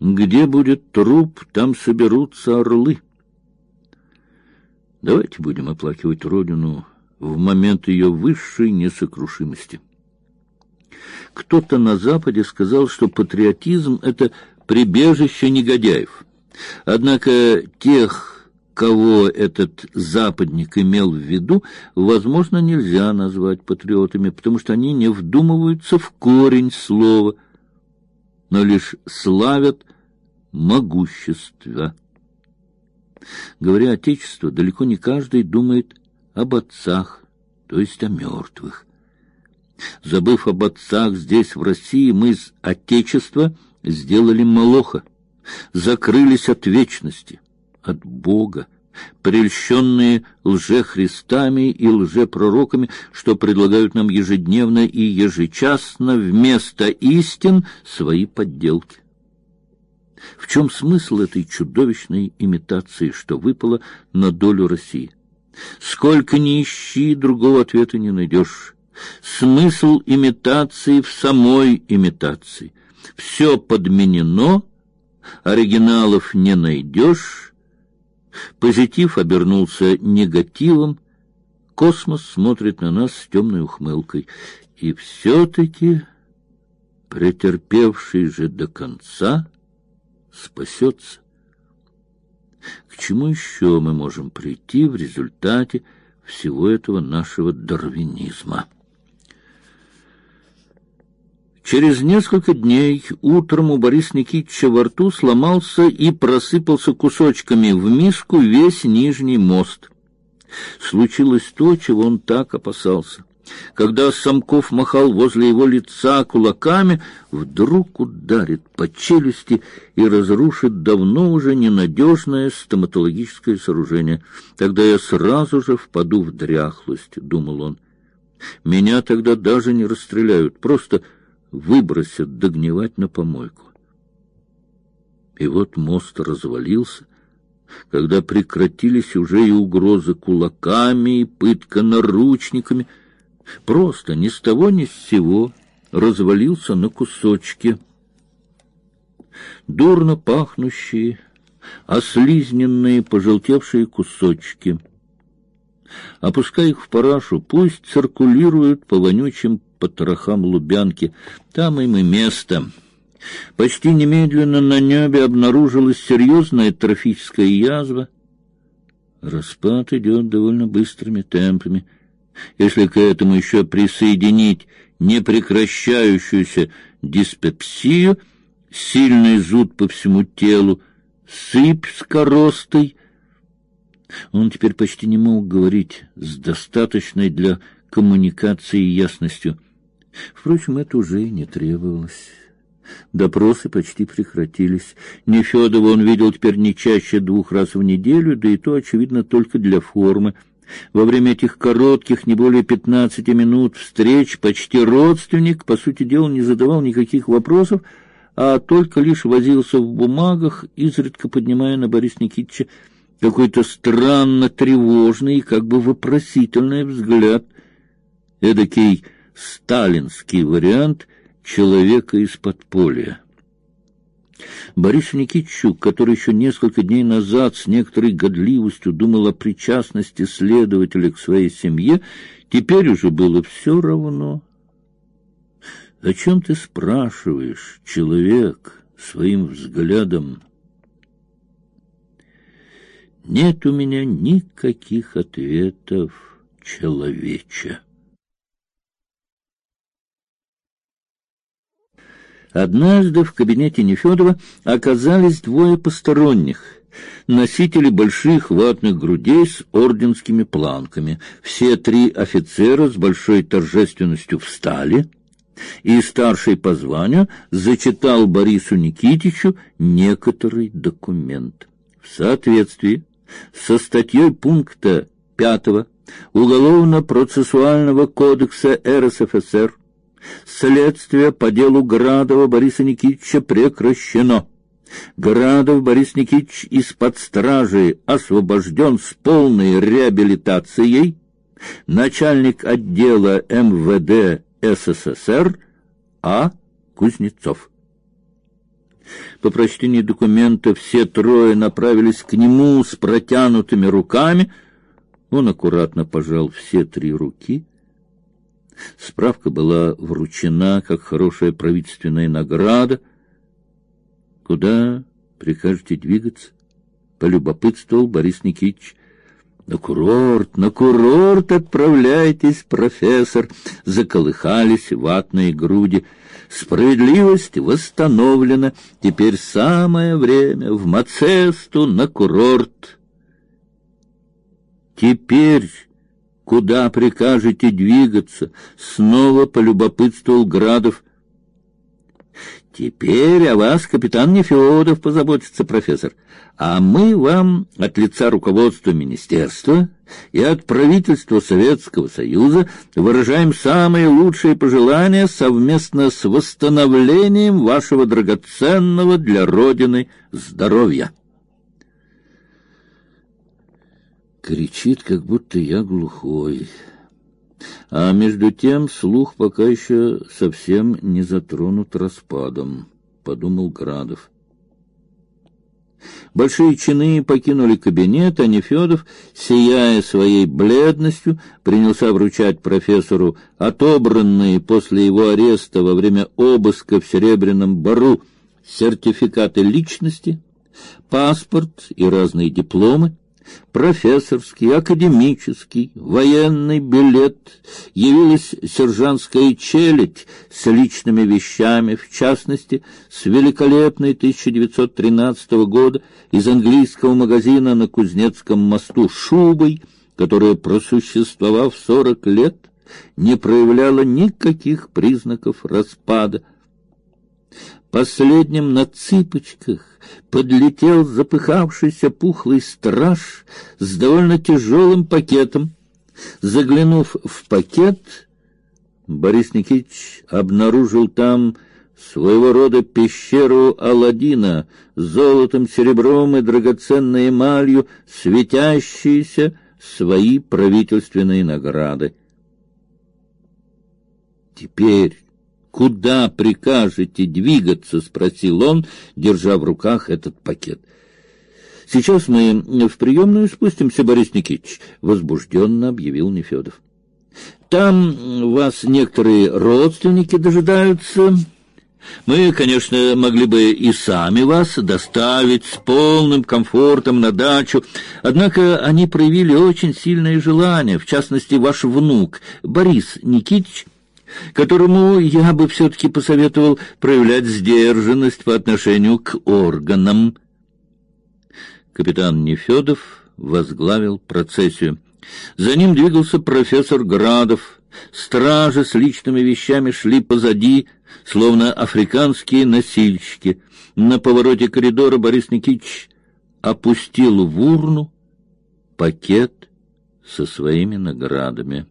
Где будет труп, там соберутся орлы. Давайте будем оплакивать Родину в момент ее высшей несокрушимости. Кто-то на Западе сказал, что патриотизм — это прибежище негодяев. Однако тех, кого этот западник имел в виду, возможно, нельзя назвать патриотами, потому что они не вдумываются в корень слова, но лишь славят могущество. Говоря «отечество», далеко не каждый думает об отцах, то есть о мертвых. Забыв об отцах здесь, в России, мы из Отечества сделали Молоха, закрылись от вечности, от Бога, прельщенные лжехристами и лжепророками, что предлагают нам ежедневно и ежечасно вместо истин свои подделки. В чем смысл этой чудовищной имитации, что выпало на долю России? Сколько ни ищи, другого ответа не найдешь. Смысл имитации в самой имитации. Все подменено, оригиналов не найдешь. Позитив обернулся негативом. Космос смотрит на нас с темной ухмылкой. И все-таки претерпевший же до конца спасется. К чему еще мы можем прийти в результате всего этого нашего дарвинизма? Через несколько дней утром у Бориса Никитича во рту сломался и просыпался кусочками в миску весь нижний мост. Случилось то, чего он так опасался. Когда Самков махал возле его лица кулаками, вдруг ударит по челюсти и разрушит давно уже ненадежное стоматологическое сооружение. Тогда я сразу же впаду в дряхлость, думал он. Меня тогда даже не расстреляют, просто выбросят догнивать на помойку. И вот мост развалился, когда прекратились уже и угрозы кулаками, и пытка наручниками — просто ни с того ни с сего развалился на кусочки. Дурно пахнущие, ослизненные, пожелтевшие кусочки. Опускай их в парашу, пусть циркулируют по вонючим потрохам Лубянки. Там им и место. Почти немедленно на небе обнаружилась серьезная трофическая язва. Распад идет довольно быстрыми темпами. Если к этому еще присоединить непрекращающуюся диспепсию, сильный зуд по всему телу, сыпь с коростой, он теперь почти не мог говорить с достаточной для коммуникации ясностью. Впрочем, это уже и не требовалось. Допросы почти прекратились. Нефёдова он видел теперь не чаще двух раз в неделю, да и то, очевидно, только для формы. Во время этих коротких, не более пятнадцати минут встреч почти родственник, по сути дела, не задавал никаких вопросов, а только лишь возился в бумагах, изредка поднимая на Бориса Никитича какой-то странно тревожный, как бы вопросительный взгляд. Эдакий сталинский вариант человека из подполья. Борису Никитичу, который еще несколько дней назад с некоторой годливостью думал о причастности следователя к своей семье, теперь уже было все равно. О чем ты спрашиваешь, человек, своим взглядом? Нет у меня никаких ответов, человече. Однажды в кабинете Нефёдова оказались двое посторонних, носители больших ватных грудей с орденскими планками. Все три офицера с большой торжественностью встали, и старший по званию зачитал Борису Никитичу некоторый документ. В соответствии со статьей пункта 5 Уголовно-процессуального кодекса РСФСР Следствие по делу Градова Бориса Никитича прекращено. Градов Борис Никитич из-под стражи освобожден с полной реабилитацией. Начальник отдела МВД СССР А. Кузнецов. По прочтении документа все трое направились к нему с протянутыми руками. Он аккуратно пожал все три руки. Справка была вручена как хорошая правительственная награда. Куда прикажете двигаться? полюбопытствовал Борис Никитич. На курорт, на курорт отправляйтесь, профессор, заколыхались ватные груди. Справедливость восстановлена. Теперь самое время в Мацесту на курорт. Теперь куда прикажете двигаться? Снова полюбопытствовал Градов. Теперь о вас капитан Нефедов позаботится, профессор. А мы вам от лица руководства министерства и от правительства Советского Союза выражаем самые лучшие пожелания совместно с восстановлением вашего драгоценного для Родины здоровья. Кричит, как будто я глухой. А между тем слух пока еще совсем не затронут распадом, подумал Градов. Большие чины покинули кабинет, а Нефедов, сияя своей бледностью, принялся вручать профессору отобранные после его ареста во время обыска в Серебряном Бару сертификаты личности, паспорт и разные дипломы профессорский, академический, военный билет, явилась сержантская челядь с личными вещами, в частности, с великолепной 1913 года из английского магазина на Кузнецком мосту шубой, которая, просуществовав сорок лет, не проявляла никаких признаков распада. Последним на цыпочках подлетел запыхавшийся пухлый страж с довольно тяжелым пакетом. Заглянув в пакет, Борис Никитич обнаружил там своего рода пещеру Аладдина, золотом, серебром и драгоценной эмалью, светящиеся свои правительственные награды. Теперь Куда прикажете двигаться? спросил он, держа в руках этот пакет. Сейчас мы в приемную спустимся, Борис Никитич, возбужденно объявил Нефедов. Там вас некоторые родственники дожидаются. Мы, конечно, могли бы и сами вас доставить с полным комфортом на дачу, однако они проявили очень сильное желание, в частности, ваш внук Борис Никитич которому я бы все-таки посоветовал проявлять сдержанность по отношению к органам. Капитан Нефедов возглавил процессию. За ним двигался профессор Градов. Стражи с личными вещами шли позади, словно африканские носильщики. На повороте коридора Борис Никитич опустил в урну пакет со своими наградами.